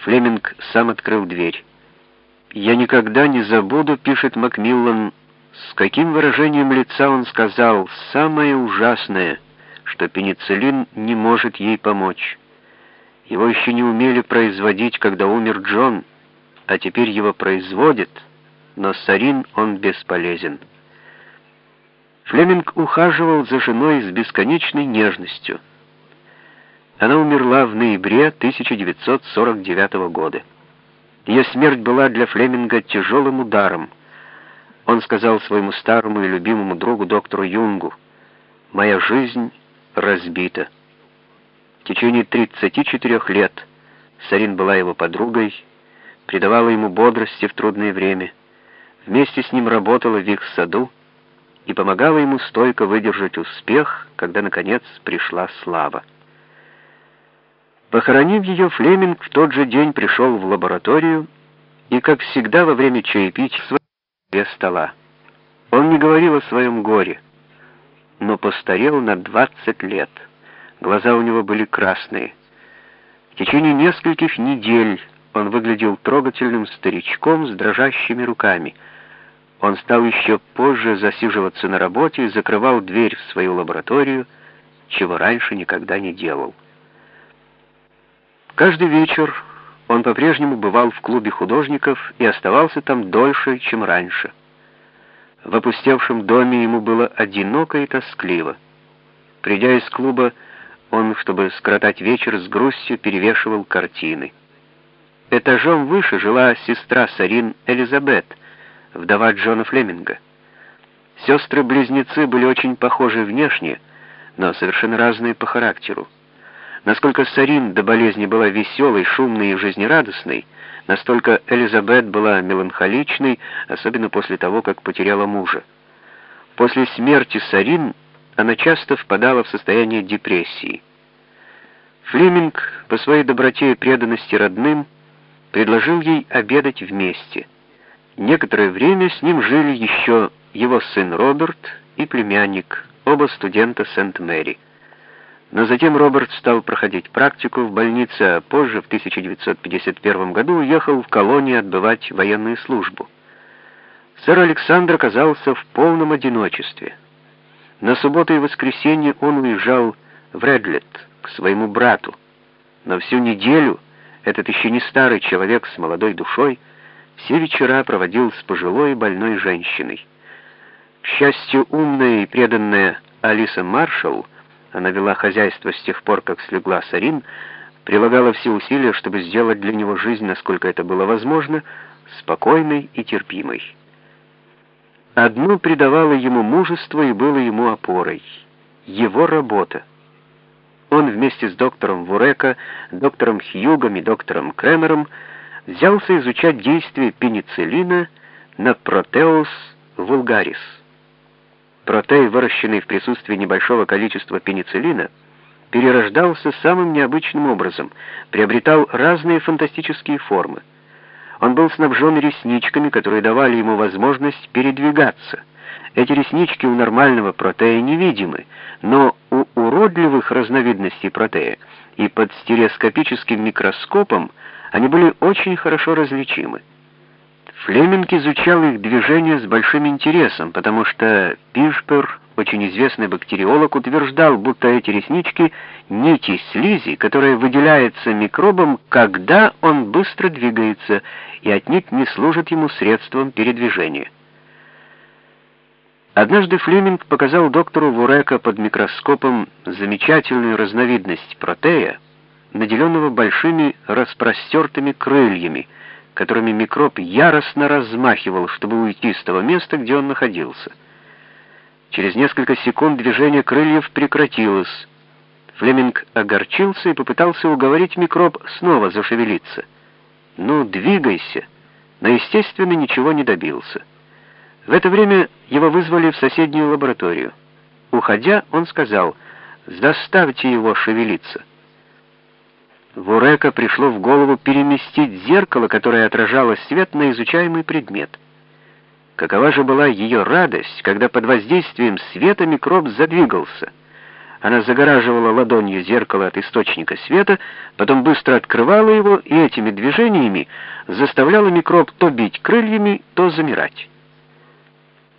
Флеминг сам открыл дверь. «Я никогда не забуду», — пишет Макмиллан, с каким выражением лица он сказал «самое ужасное», что пенициллин не может ей помочь. Его еще не умели производить, когда умер Джон, а теперь его производят, но сарин он бесполезен. Флеминг ухаживал за женой с бесконечной нежностью. Она умерла в ноябре 1949 года. Ее смерть была для Флеминга тяжелым ударом. Он сказал своему старому и любимому другу доктору Юнгу, «Моя жизнь разбита». В течение 34 лет Сарин была его подругой, придавала ему бодрости в трудное время, вместе с ним работала в их саду и помогала ему стойко выдержать успех, когда, наконец, пришла слава. Похоронив ее, Флеминг в тот же день пришел в лабораторию и, как всегда, во время чаепития своего стола. Он не говорил о своем горе, но постарел на 20 лет. Глаза у него были красные. В течение нескольких недель он выглядел трогательным старичком с дрожащими руками. Он стал еще позже засиживаться на работе и закрывал дверь в свою лабораторию, чего раньше никогда не делал. Каждый вечер он по-прежнему бывал в клубе художников и оставался там дольше, чем раньше. В опустевшем доме ему было одиноко и тоскливо. Придя из клуба, он, чтобы скоротать вечер, с грустью перевешивал картины. Этажом выше жила сестра Сарин Элизабет, вдова Джона Флеминга. Сестры-близнецы были очень похожи внешне, но совершенно разные по характеру. Насколько Сарин до болезни была веселой, шумной и жизнерадостной, настолько Элизабет была меланхоличной, особенно после того, как потеряла мужа. После смерти Сарин она часто впадала в состояние депрессии. Флеминг по своей доброте и преданности родным предложил ей обедать вместе. Некоторое время с ним жили еще его сын Роберт и племянник, оба студента Сент-Мэри. Но затем Роберт стал проходить практику в больнице, а позже, в 1951 году, уехал в колонию отбывать военную службу. Сэр Александр оказался в полном одиночестве. На субботу и воскресенье он уезжал в Редлет к своему брату, но всю неделю этот еще не старый человек с молодой душой все вечера проводил с пожилой больной женщиной. К счастью, умная и преданная Алиса Маршалл она вела хозяйство с тех пор, как слегла Сарин, прилагала все усилия, чтобы сделать для него жизнь, насколько это было возможно, спокойной и терпимой. Одно придавало ему мужество и было ему опорой — его работа. Он вместе с доктором Вурека, доктором Хьюгом и доктором Кремером взялся изучать действие пенициллина на протеус вулгарис. Протей, выращенный в присутствии небольшого количества пенициллина, перерождался самым необычным образом, приобретал разные фантастические формы. Он был снабжен ресничками, которые давали ему возможность передвигаться. Эти реснички у нормального протея невидимы, но у уродливых разновидностей протея и под стереоскопическим микроскопом они были очень хорошо различимы. Флеминг изучал их движение с большим интересом, потому что Пишпер, очень известный бактериолог, утверждал, будто эти реснички — нити слизи, которая выделяется микробом, когда он быстро двигается, и отнюдь не служит ему средством передвижения. Однажды Флеминг показал доктору Вурека под микроскопом замечательную разновидность протея, наделенного большими распростертыми крыльями — которыми микроб яростно размахивал, чтобы уйти с того места, где он находился. Через несколько секунд движение крыльев прекратилось. Флеминг огорчился и попытался уговорить микроб снова зашевелиться. «Ну, двигайся!» Но, естественно, ничего не добился. В это время его вызвали в соседнюю лабораторию. Уходя, он сказал, «Заставьте его шевелиться». Вурека пришло в голову переместить зеркало, которое отражало свет на изучаемый предмет. Какова же была ее радость, когда под воздействием света микроб задвигался. Она загораживала ладонью зеркало от источника света, потом быстро открывала его и этими движениями заставляла микроб то бить крыльями, то замирать.